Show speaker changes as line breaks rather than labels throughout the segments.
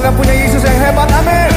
Bangga punya Yesus yang hebat, amin.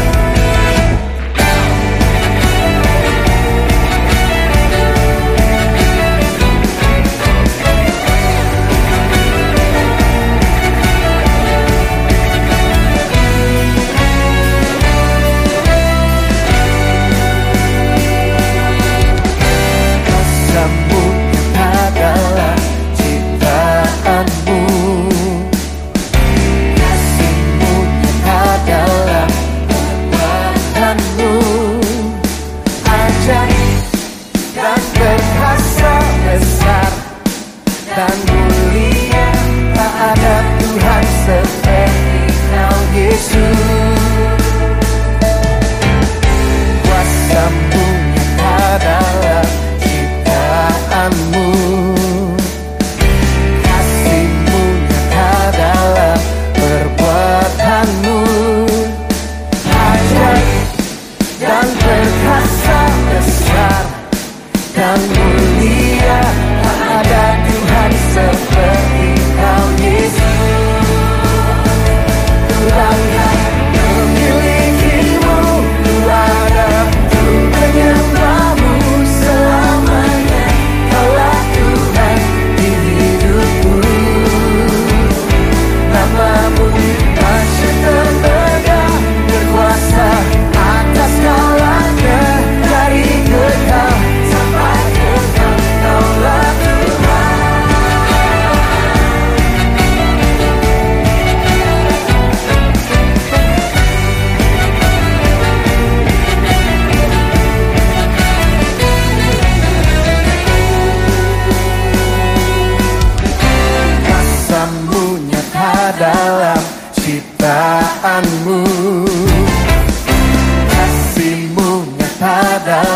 dalam ciptaanmu. Kasihmu nyata dalam